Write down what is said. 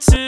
to